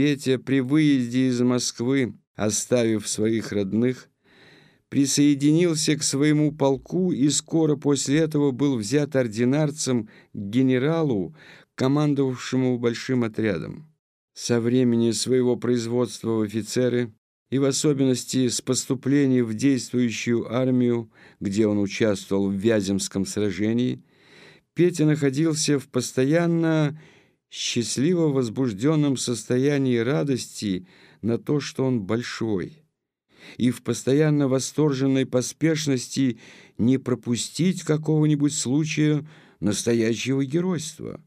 Петя при выезде из Москвы, оставив своих родных, присоединился к своему полку и скоро после этого был взят ординарцем к генералу, командовавшему большим отрядом. Со времени своего производства в офицеры и в особенности с поступления в действующую армию, где он участвовал в Вяземском сражении, Петя находился в постоянно счастливо возбужденном состоянии радости на то, что он большой, и в постоянно восторженной поспешности не пропустить какого-нибудь случая настоящего геройства.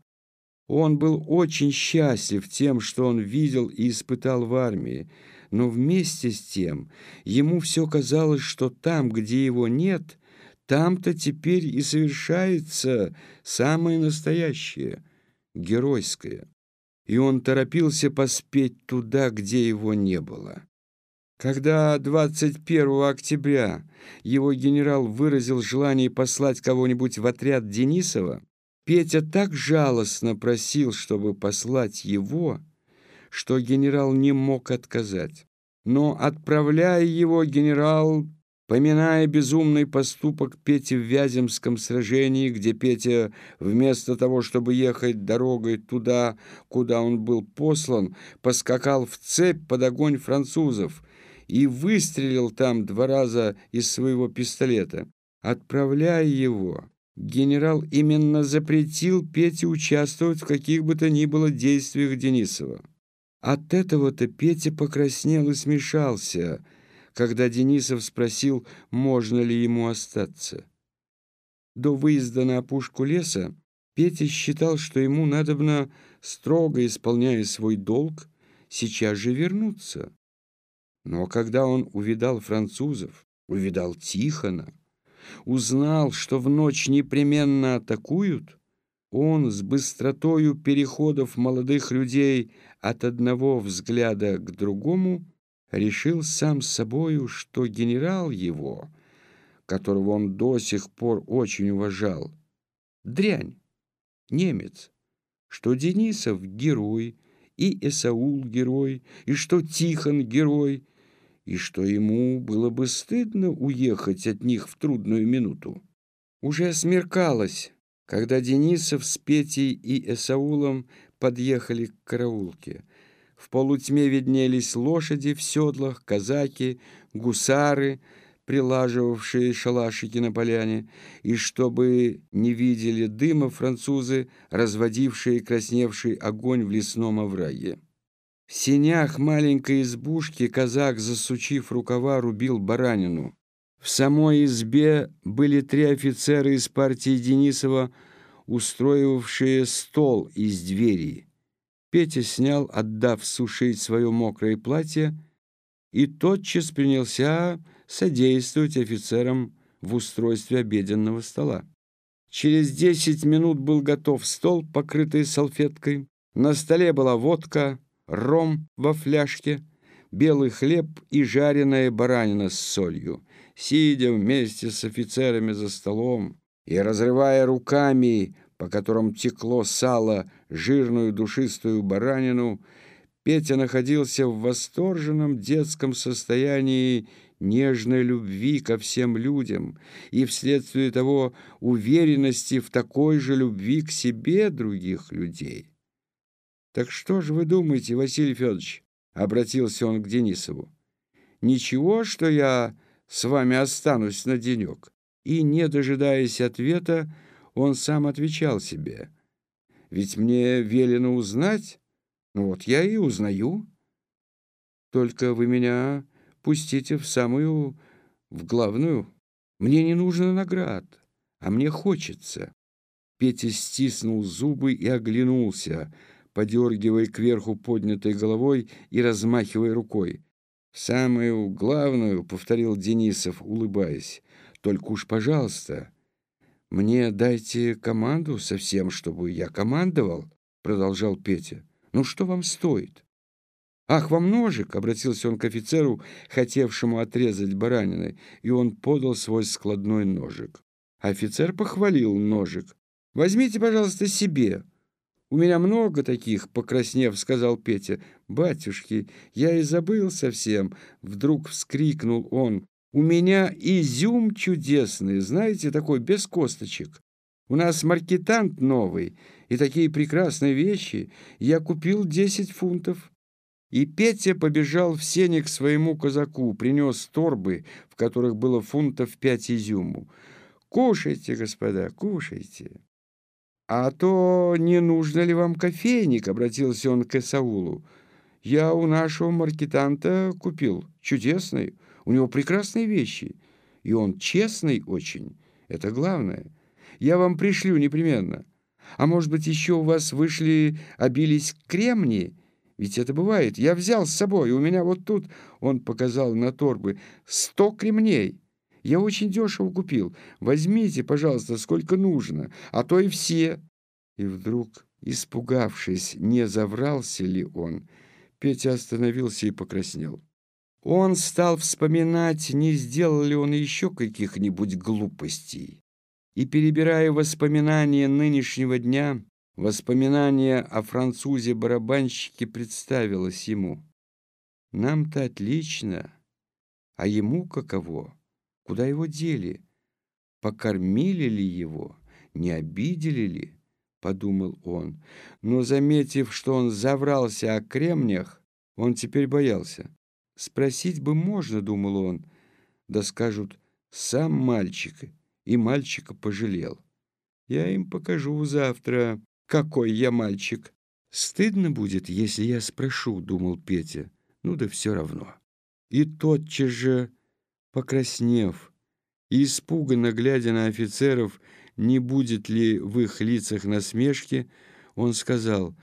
Он был очень счастлив тем, что он видел и испытал в армии, но вместе с тем ему все казалось, что там, где его нет, там-то теперь и совершается самое настоящее, геройское. И он торопился поспеть туда, где его не было. Когда 21 октября его генерал выразил желание послать кого-нибудь в отряд Денисова, Петя так жалостно просил, чтобы послать его, что генерал не мог отказать. Но, отправляя его, генерал, поминая безумный поступок Пети в Вяземском сражении, где Петя вместо того, чтобы ехать дорогой туда, куда он был послан, поскакал в цепь под огонь французов и выстрелил там два раза из своего пистолета, отправляя его Генерал именно запретил Пете участвовать в каких бы то ни было действиях Денисова. От этого-то Петя покраснел и смешался, когда Денисов спросил, можно ли ему остаться. До выезда на опушку леса Петя считал, что ему надобно, строго исполняя свой долг, сейчас же вернуться. Но когда он увидал французов, увидал Тихона, узнал, что в ночь непременно атакуют, он с быстротою переходов молодых людей от одного взгляда к другому решил сам с собою, что генерал его, которого он до сих пор очень уважал, дрянь, немец, что Денисов герой, и Эсаул герой, и что Тихон герой, и что ему было бы стыдно уехать от них в трудную минуту. Уже смеркалось, когда Денисов с Петей и Эсаулом подъехали к караулке. В полутьме виднелись лошади в седлах, казаки, гусары, прилаживавшие шалашики на поляне, и чтобы не видели дыма французы, разводившие красневший огонь в лесном овраге. В сенях маленькой избушки казак, засучив рукава, рубил баранину. В самой избе были три офицера из партии Денисова, устроившие стол из двери. Петя снял, отдав сушить свое мокрое платье, и тотчас принялся содействовать офицерам в устройстве обеденного стола. Через десять минут был готов стол, покрытый салфеткой. На столе была водка, ром во фляжке, белый хлеб и жареная баранина с солью. Сидя вместе с офицерами за столом и разрывая руками, по которым текло сало, жирную душистую баранину, Петя находился в восторженном детском состоянии нежной любви ко всем людям и вследствие того уверенности в такой же любви к себе других людей. «Так что же вы думаете, Василий Федорович?» — обратился он к Денисову. «Ничего, что я с вами останусь на денек?» И, не дожидаясь ответа, он сам отвечал себе. «Ведь мне велено узнать, ну вот я и узнаю. Только вы меня пустите в самую, в главную. Мне не нужно наград, а мне хочется». Петя стиснул зубы и оглянулся — подергивая кверху поднятой головой и размахивая рукой. «Самую главную», — повторил Денисов, улыбаясь, — «только уж, пожалуйста, мне дайте команду совсем, чтобы я командовал», — продолжал Петя. «Ну что вам стоит?» «Ах, вам ножик!» — обратился он к офицеру, хотевшему отрезать баранины, и он подал свой складной ножик. Офицер похвалил ножик. «Возьмите, пожалуйста, себе. У меня много таких, покраснев, сказал Петя. Батюшки, я и забыл совсем, вдруг вскрикнул он. У меня изюм чудесный, знаете, такой, без косточек. У нас маркетант новый, и такие прекрасные вещи. Я купил десять фунтов. И Петя побежал в сене к своему казаку, принес торбы, в которых было фунтов пять изюму. «Кушайте, господа, кушайте!» «А то не нужно ли вам кофейник?» — обратился он к Эсаулу. «Я у нашего маркетанта купил. Чудесный. У него прекрасные вещи. И он честный очень. Это главное. Я вам пришлю непременно. А может быть, еще у вас вышли, обились кремни?» Ведь это бывает. Я взял с собой, у меня вот тут, он показал на торбы, сто кремней. Я очень дешево купил. Возьмите, пожалуйста, сколько нужно, а то и все. И вдруг, испугавшись, не заврался ли он, Петя остановился и покраснел. Он стал вспоминать, не сделал ли он еще каких-нибудь глупостей. И, перебирая воспоминания нынешнего дня, воспоминание о французе-барабанщике представилось ему. Нам-то отлично, а ему каково? Куда его дели? Покормили ли его? Не обидели ли? Подумал он. Но, заметив, что он заврался о кремнях, он теперь боялся. Спросить бы можно, думал он. Да скажут, сам мальчик, и мальчика пожалел. Я им покажу завтра, какой я мальчик. Стыдно будет, если я спрошу, думал Петя. Ну да все равно. И тотчас же Покраснев и испуганно глядя на офицеров, не будет ли в их лицах насмешки, он сказал,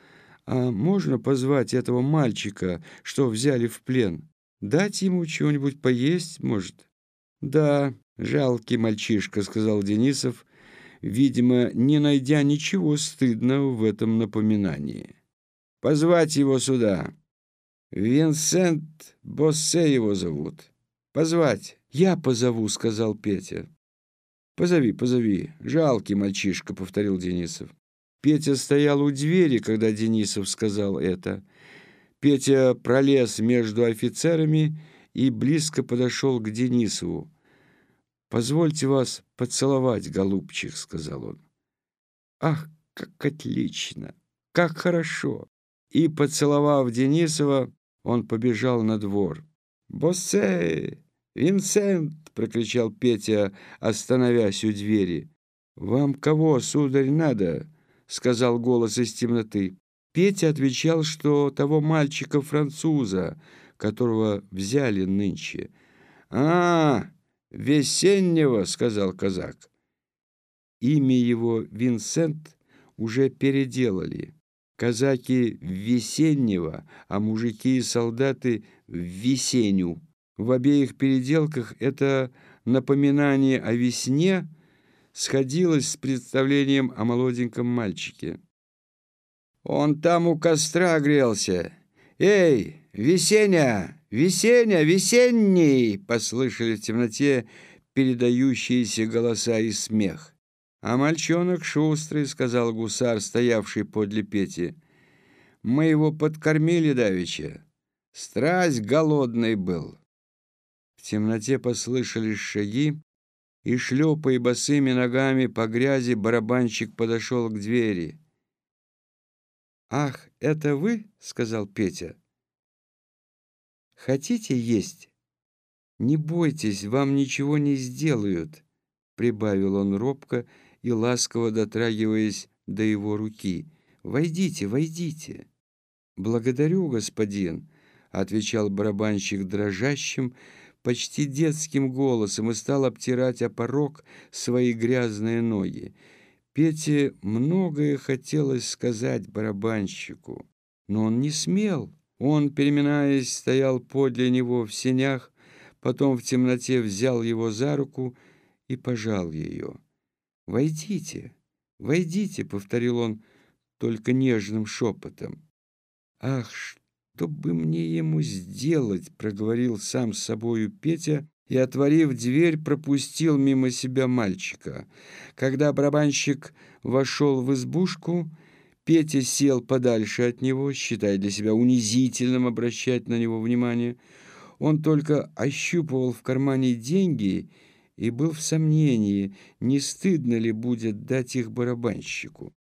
«А можно позвать этого мальчика, что взяли в плен? Дать ему чего-нибудь поесть, может?» «Да, жалкий мальчишка», — сказал Денисов, видимо, не найдя ничего стыдного в этом напоминании. «Позвать его сюда. Винсент Боссе его зовут. Позвать». «Я позову», — сказал Петя. «Позови, позови. Жалкий мальчишка», — повторил Денисов. Петя стоял у двери, когда Денисов сказал это. Петя пролез между офицерами и близко подошел к Денисову. «Позвольте вас поцеловать, голубчик», — сказал он. «Ах, как отлично! Как хорошо!» И, поцеловав Денисова, он побежал на двор. «Боссе! «Винсент!» — прокричал Петя, остановясь у двери. «Вам кого, сударь, надо?» — сказал голос из темноты. Петя отвечал, что того мальчика-француза, которого взяли нынче. «А, весеннего!» — сказал казак. Имя его Винсент уже переделали. Казаки — весеннего, а мужики и солдаты — весенню. В обеих переделках это напоминание о весне сходилось с представлением о молоденьком мальчике. «Он там у костра грелся! Эй, Весеня! Весеня! Весенний!» послышали в темноте передающиеся голоса и смех. «А мальчонок шустрый», — сказал гусар, стоявший подле Пети. «Мы его подкормили давеча. Страсть голодный был». В темноте послышались шаги, и, шлепая босыми ногами по грязи, барабанщик подошел к двери. «Ах, это вы?» — сказал Петя. «Хотите есть? Не бойтесь, вам ничего не сделают», — прибавил он робко и ласково дотрагиваясь до его руки. «Войдите, войдите». «Благодарю, господин», — отвечал барабанщик дрожащим, почти детским голосом и стал обтирать о порог свои грязные ноги. Пете многое хотелось сказать барабанщику, но он не смел. Он, переминаясь, стоял подле него в сенях, потом в темноте взял его за руку и пожал ее. «Войдите, войдите», — повторил он только нежным шепотом. «Ах, что бы мне ему сделать?» — проговорил сам с собою Петя и, отворив дверь, пропустил мимо себя мальчика. Когда барабанщик вошел в избушку, Петя сел подальше от него, считая для себя унизительным обращать на него внимание. Он только ощупывал в кармане деньги и был в сомнении, не стыдно ли будет дать их барабанщику.